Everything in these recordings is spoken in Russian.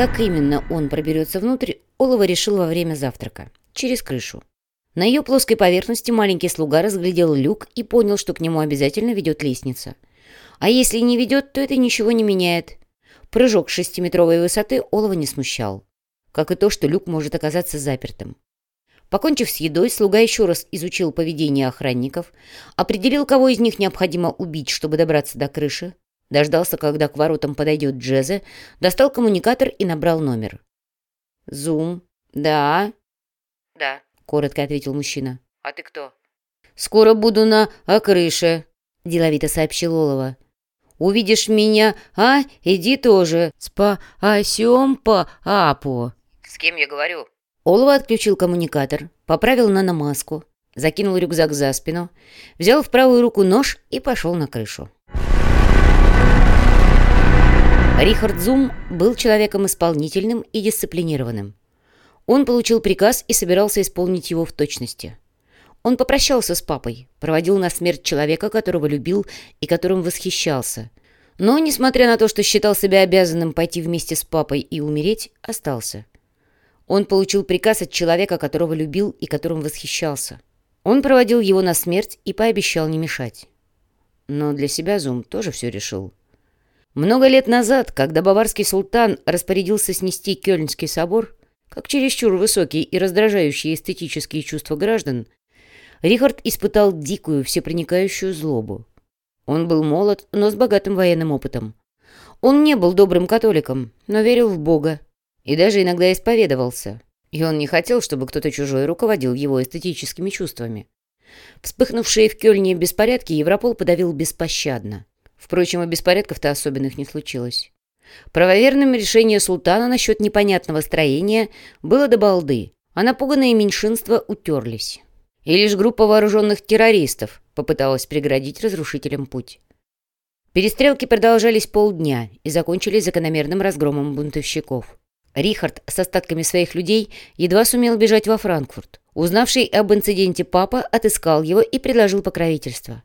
Как именно он проберется внутрь, Олова решил во время завтрака. Через крышу. На ее плоской поверхности маленький слуга разглядел люк и понял, что к нему обязательно ведет лестница. А если не ведет, то это ничего не меняет. Прыжок с шестиметровой высоты Олова не смущал. Как и то, что люк может оказаться запертым. Покончив с едой, слуга еще раз изучил поведение охранников, определил, кого из них необходимо убить, чтобы добраться до крыши, дождался, когда к воротам подойдет Джезе, достал коммуникатор и набрал номер. «Зум. Да?» «Да», — коротко ответил мужчина. «А ты кто?» «Скоро буду на а, крыше», — деловито сообщил Олова. «Увидишь меня, а? Иди тоже. Спасем по апу». «С кем я говорю?» Олова отключил коммуникатор, поправил наномаску, закинул рюкзак за спину, взял в правую руку нож и пошел на крышу. Рихард Зум был человеком исполнительным и дисциплинированным. Он получил приказ и собирался исполнить его в точности. Он попрощался с папой, проводил на смерть человека, которого любил и которым восхищался. Но, несмотря на то, что считал себя обязанным пойти вместе с папой и умереть, остался. Он получил приказ от человека, которого любил и которым восхищался. Он проводил его на смерть и пообещал не мешать. Но для себя Зум тоже все решил. Много лет назад, когда баварский султан распорядился снести Кёльнский собор, как чересчур высокие и раздражающие эстетические чувства граждан, Рихард испытал дикую, всепроникающую злобу. Он был молод, но с богатым военным опытом. Он не был добрым католиком, но верил в Бога и даже иногда исповедовался. И он не хотел, чтобы кто-то чужой руководил его эстетическими чувствами. Вспыхнувшие в Кёльне беспорядки Европол подавил беспощадно. Впрочем, и беспорядков-то особенных не случилось. Правоверным решение султана насчет непонятного строения было до балды, а напуганные меньшинства утерлись. И лишь группа вооруженных террористов попыталась преградить разрушителям путь. Перестрелки продолжались полдня и закончились закономерным разгромом бунтовщиков. Рихард с остатками своих людей едва сумел бежать во Франкфурт. Узнавший об инциденте папа отыскал его и предложил покровительство.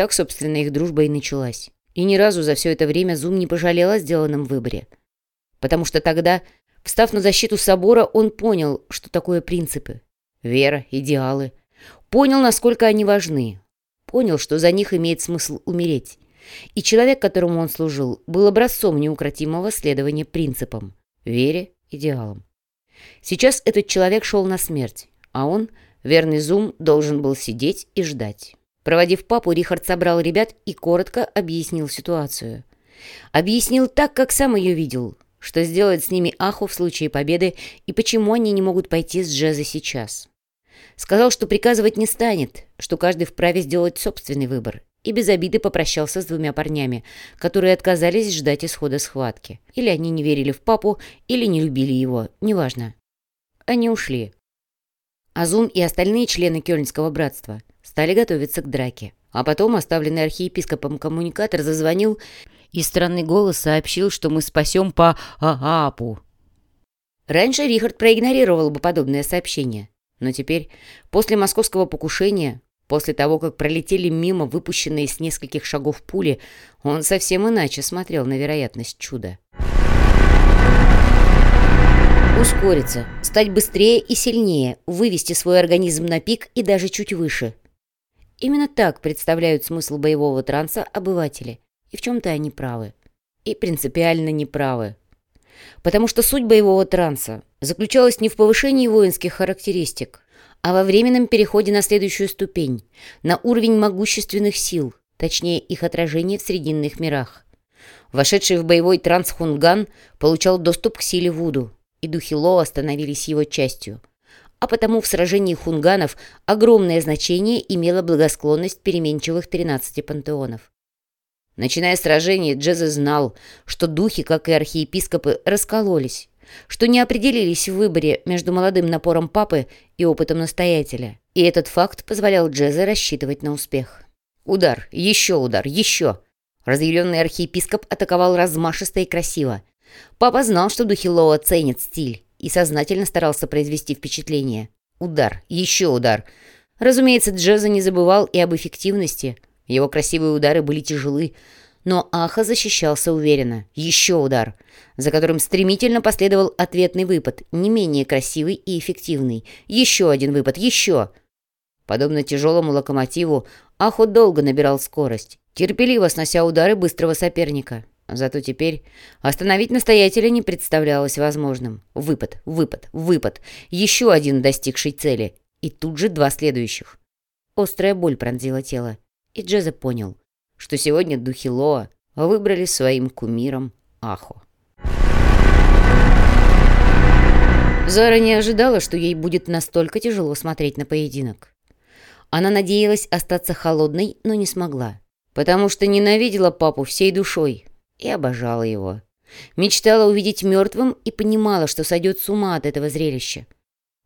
Так, собственно, их дружба и началась. И ни разу за все это время Зум не пожалел о сделанном выборе. Потому что тогда, встав на защиту собора, он понял, что такое принципы. Вера, идеалы. Понял, насколько они важны. Понял, что за них имеет смысл умереть. И человек, которому он служил, был образцом неукротимого следования принципам вере, идеалам. Сейчас этот человек шел на смерть, а он, верный Зум, должен был сидеть и ждать. Проводив папу, Рихард собрал ребят и коротко объяснил ситуацию. Объяснил так, как сам ее видел, что сделает с ними Аху в случае победы и почему они не могут пойти с Джеза сейчас. Сказал, что приказывать не станет, что каждый вправе сделать собственный выбор, и без обиды попрощался с двумя парнями, которые отказались ждать исхода схватки. Или они не верили в папу, или не любили его, неважно. Они ушли. Азум и остальные члены Кёльнского братства стали готовиться к драке. А потом оставленный архиепископом коммуникатор зазвонил, и странный голос сообщил, что мы спасем по Аапу. Раньше Рихард проигнорировал бы подобное сообщение. Но теперь, после московского покушения, После того, как пролетели мимо выпущенные с нескольких шагов пули, он совсем иначе смотрел на вероятность чуда. Ускориться, стать быстрее и сильнее, вывести свой организм на пик и даже чуть выше. Именно так представляют смысл боевого транса обыватели. И в чем-то они правы. И принципиально неправы. Потому что суть боевого транса заключалась не в повышении воинских характеристик, а во временном переходе на следующую ступень, на уровень могущественных сил, точнее их отражение в Срединных мирах. Вошедший в боевой транс Хунган получал доступ к силе Вуду, и духи Лоа становились его частью. А потому в сражении хунганов огромное значение имела благосклонность переменчивых 13 пантеонов. Начиная сражение, Джезе знал, что духи, как и архиепископы, раскололись, что не определились в выборе между молодым напором папы и опытом настоятеля. И этот факт позволял Джезе рассчитывать на успех. Удар, еще удар, еще. Разъяренный архиепископ атаковал размашисто и красиво. Папа знал, что духи Лоа ценят стиль и сознательно старался произвести впечатление. Удар, еще удар. Разумеется, Джеза не забывал и об эффективности. Его красивые удары были тяжелы, Но Аха защищался уверенно. Еще удар, за которым стремительно последовал ответный выпад, не менее красивый и эффективный. Еще один выпад, еще! Подобно тяжелому локомотиву, Ахо долго набирал скорость, терпеливо снося удары быстрого соперника. Зато теперь остановить настоятеля не представлялось возможным. Выпад, выпад, выпад. Еще один достигший цели. И тут же два следующих. Острая боль пронзила тело. И Джезе понял, что сегодня духи Лоа выбрали своим кумиром Ахо. Зара не ожидала, что ей будет настолько тяжело смотреть на поединок. Она надеялась остаться холодной, но не смогла, потому что ненавидела папу всей душой, и обожала его. Мечтала увидеть мертвым и понимала, что сойдет с ума от этого зрелища.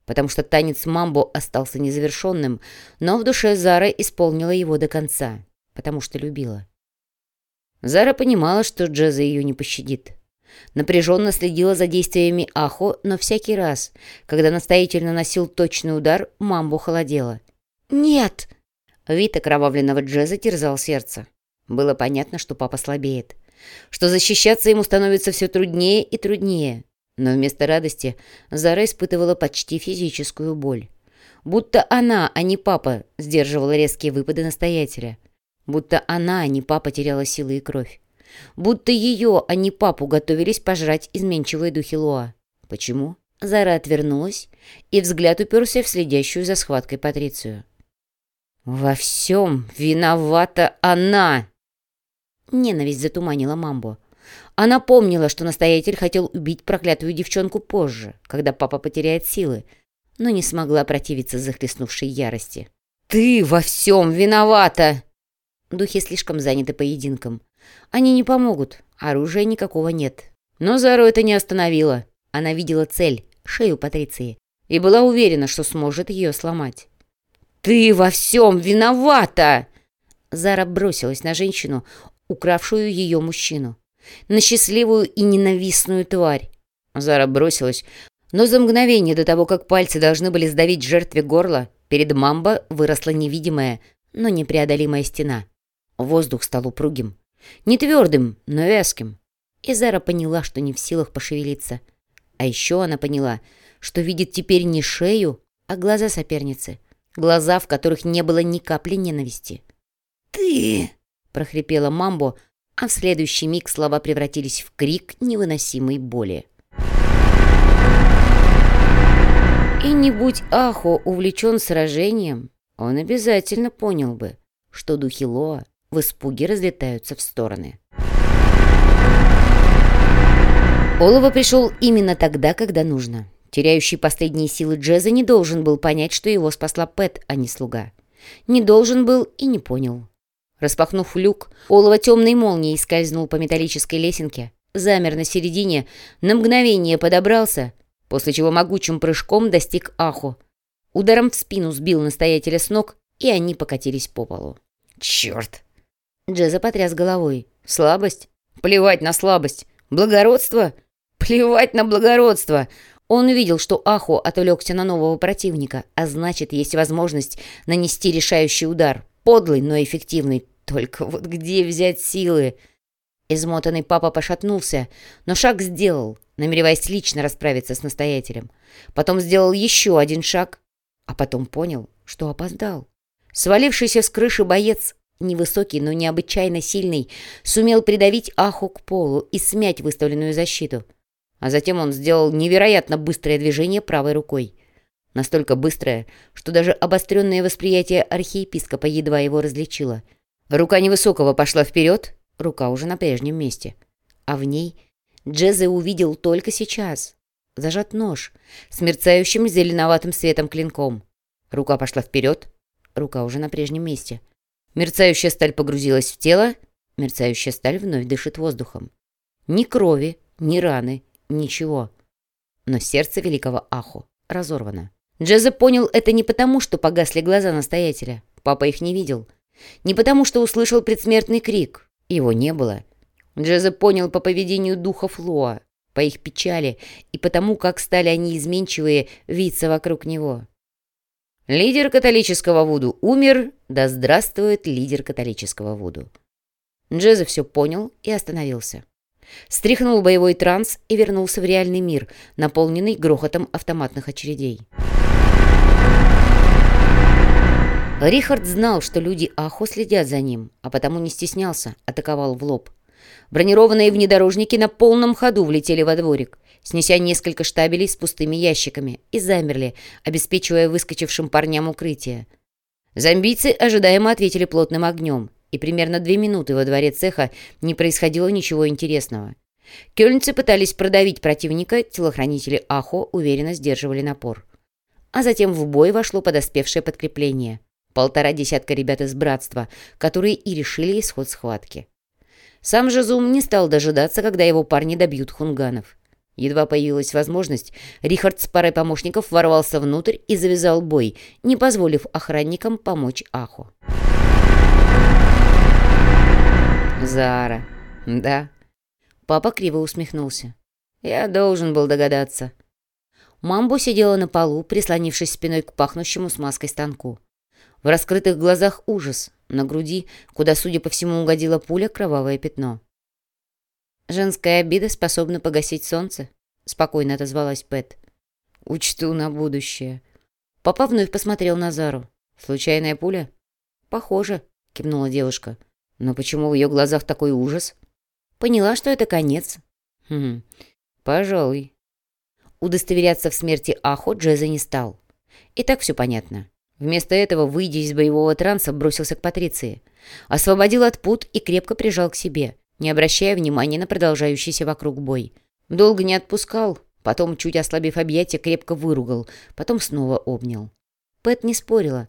Потому что танец мамбо остался незавершенным, но в душе Зара исполнила его до конца, потому что любила. Зара понимала, что Джеза ее не пощадит. Напряженно следила за действиями Ахо, но всякий раз, когда настоятельно носил точный удар, мамбо холодела. «Нет!» Вид окровавленного Джеза терзал сердце. Было понятно, что папа слабеет что защищаться ему становится все труднее и труднее. Но вместо радости Зара испытывала почти физическую боль. Будто она, а не папа, сдерживала резкие выпады настоятеля. Будто она, а не папа, теряла силы и кровь. Будто ее, а не папу, готовились пожрать изменчивые духи Луа. Почему? Зара отвернулась, и взгляд уперся в следящую за схваткой Патрицию. «Во всем виновата она!» Ненависть затуманила Мамбо. Она помнила, что настоятель хотел убить проклятую девчонку позже, когда папа потеряет силы, но не смогла противиться захлестнувшей ярости. «Ты во всем виновата!» Духи слишком заняты поединком. Они не помогут, оружия никакого нет. Но Зару это не остановило. Она видела цель, шею Патриции, и была уверена, что сможет ее сломать. «Ты во всем виновата!» Зара бросилась на женщину, укравшую ее мужчину. На счастливую и ненавистную тварь. Зара бросилась, но за мгновение до того, как пальцы должны были сдавить жертве горло, перед Мамбо выросла невидимая, но непреодолимая стена. Воздух стал упругим. Не твердым, но вязким. И Зара поняла, что не в силах пошевелиться. А еще она поняла, что видит теперь не шею, а глаза соперницы. Глаза, в которых не было ни капли ненависти. «Ты!» Прохрипела Мамбо, а в следующий миг слова превратились в крик невыносимой боли. И не будь Ахо увлечен сражением, он обязательно понял бы, что духи Лоа в испуге разлетаются в стороны. Олова пришел именно тогда, когда нужно. Теряющий последние силы Джеза не должен был понять, что его спасла Пэт, а не слуга. Не должен был и не понял. Распахнув люк, олово темной молнией скользнул по металлической лесенке, замер на середине, на мгновение подобрался, после чего могучим прыжком достиг Аху. Ударом в спину сбил настоятеля с ног, и они покатились по полу. «Черт!» Джеза потряс головой. «Слабость? Плевать на слабость! Благородство? Плевать на благородство!» Он увидел, что Аху отвлекся на нового противника, а значит, есть возможность нанести решающий удар. Подлый, но эффективный. Только вот где взять силы? Измотанный папа пошатнулся, но шаг сделал, намереваясь лично расправиться с настоятелем. Потом сделал еще один шаг, а потом понял, что опоздал. Свалившийся с крыши боец, невысокий, но необычайно сильный, сумел придавить Аху к полу и смять выставленную защиту. А затем он сделал невероятно быстрое движение правой рукой. Настолько быстрое, что даже обостренное восприятие архиепископа едва его различило. Рука невысокого пошла вперед, рука уже на прежнем месте. А в ней Джезе увидел только сейчас. Зажат нож с мерцающим зеленоватым светом клинком. Рука пошла вперед, рука уже на прежнем месте. Мерцающая сталь погрузилась в тело, мерцающая сталь вновь дышит воздухом. Ни крови, ни раны, ничего. Но сердце великого Аху разорвано. Джезе понял это не потому, что погасли глаза настоятеля. Папа их не видел. Не потому, что услышал предсмертный крик. Его не было. Джезе понял по поведению духов Лоа, по их печали и потому, как стали они изменчивые виться вокруг него. Лидер католического Вуду умер, да здравствует лидер католического Вуду. Джеза все понял и остановился. Стряхнул боевой транс и вернулся в реальный мир, наполненный грохотом автоматных очередей. Рихард знал, что люди Ахо следят за ним, а потому не стеснялся, атаковал в лоб. Бронированные внедорожники на полном ходу влетели во дворик, снеся несколько штабелей с пустыми ящиками, и замерли, обеспечивая выскочившим парням укрытие. Зомбийцы ожидаемо ответили плотным огнем, и примерно две минуты во дворе цеха не происходило ничего интересного. Кёльнцы пытались продавить противника, телохранители Ахо уверенно сдерживали напор. А затем в бой вошло подоспевшее подкрепление. Полтора десятка ребят из братства, которые и решили исход схватки. Сам же Зум не стал дожидаться, когда его парни добьют хунганов. Едва появилась возможность, Рихард с парой помощников ворвался внутрь и завязал бой, не позволив охранникам помочь Аху. «Зара, да?» Папа криво усмехнулся. «Я должен был догадаться». Мамбо сидела на полу, прислонившись спиной к пахнущему смазкой станку. В раскрытых глазах ужас, на груди, куда, судя по всему, угодила пуля, кровавое пятно. «Женская обида способна погасить солнце», — спокойно отозвалась Пэт. «Учту на будущее». Папа вновь посмотрел на Зару. «Случайная пуля?» «Похоже», — кивнула девушка. «Но почему в ее глазах такой ужас?» «Поняла, что это конец». «Хм, пожалуй». Удостоверяться в смерти Ахо Джеза не стал. И так все понятно. Вместо этого, выйдя из боевого транса, бросился к Патриции. Освободил от пут и крепко прижал к себе, не обращая внимания на продолжающийся вокруг бой. Долго не отпускал, потом, чуть ослабив объятия, крепко выругал, потом снова обнял. Пэт не спорила.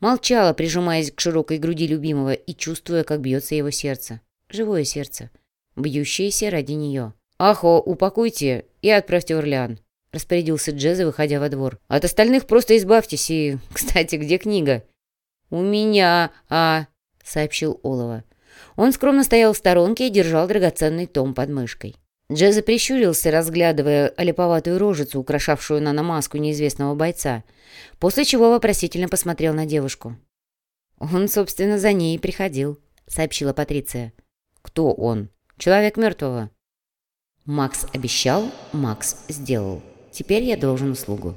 Молчала, прижимаясь к широкой груди любимого и чувствуя, как бьется его сердце. Живое сердце, бьющееся ради нее. «Ахо, упакуйте и отправьте в Орлеан распорядился Джеза, выходя во двор. «От остальных просто избавьтесь и... Кстати, где книга?» «У меня, а...» — сообщил Олова. Он скромно стоял в сторонке и держал драгоценный том под мышкой. Джеза прищурился, разглядывая олиповатую рожицу, украшавшую наномаску неизвестного бойца, после чего вопросительно посмотрел на девушку. «Он, собственно, за ней приходил», — сообщила Патриция. «Кто он? Человек мертвого?» Макс обещал, Макс сделал. Теперь я должен услугу.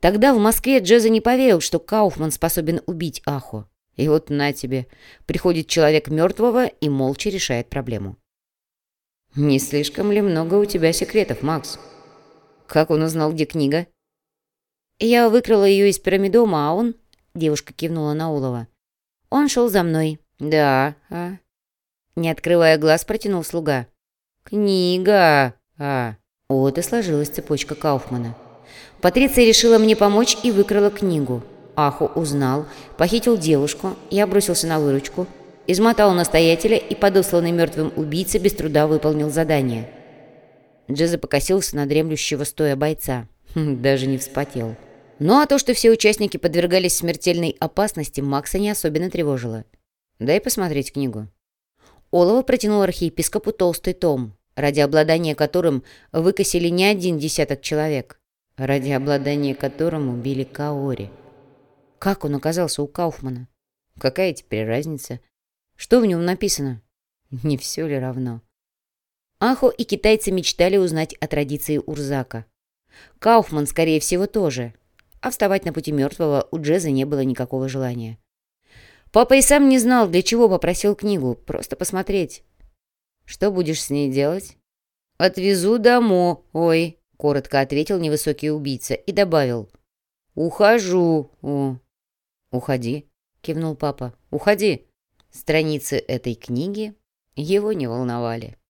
Тогда в Москве Джеза не поверил, что Кауфман способен убить Ахо. И вот на тебе. Приходит человек мертвого и молча решает проблему. «Не слишком ли много у тебя секретов, Макс?» «Как он узнал, где книга?» «Я выкрала ее из пирамидома, а он...» Девушка кивнула на Улова. «Он шел за мной». «Да, а...» Не открывая глаз, протянул слуга. «Книга, а...» Вот и сложилась цепочка Кауфмана. Патриция решила мне помочь и выкрала книгу. Аху узнал, похитил девушку, я бросился на выручку, измотал настоятеля и подосланный мертвым убийца без труда выполнил задание. Джеза покосился на дремлющего стоя бойца. Хм, даже не вспотел. Ну а то, что все участники подвергались смертельной опасности, Макса не особенно тревожило. Дай посмотреть книгу. Олова протянул архиепископу толстый том ради обладания которым выкосили не один десяток человек, ради обладания которым убили Каори. Как он оказался у Кауфмана? Какая теперь разница? Что в нем написано? Не все ли равно? Ахо и китайцы мечтали узнать о традиции Урзака. Кауфман, скорее всего, тоже. А вставать на пути мертвого у Джеза не было никакого желания. Папа и сам не знал, для чего попросил книгу, просто посмотреть. Что будешь с ней делать?» «Отвезу домой, ой», — коротко ответил невысокий убийца и добавил. «Ухожу». О. «Уходи», — кивнул папа. «Уходи». Страницы этой книги его не волновали.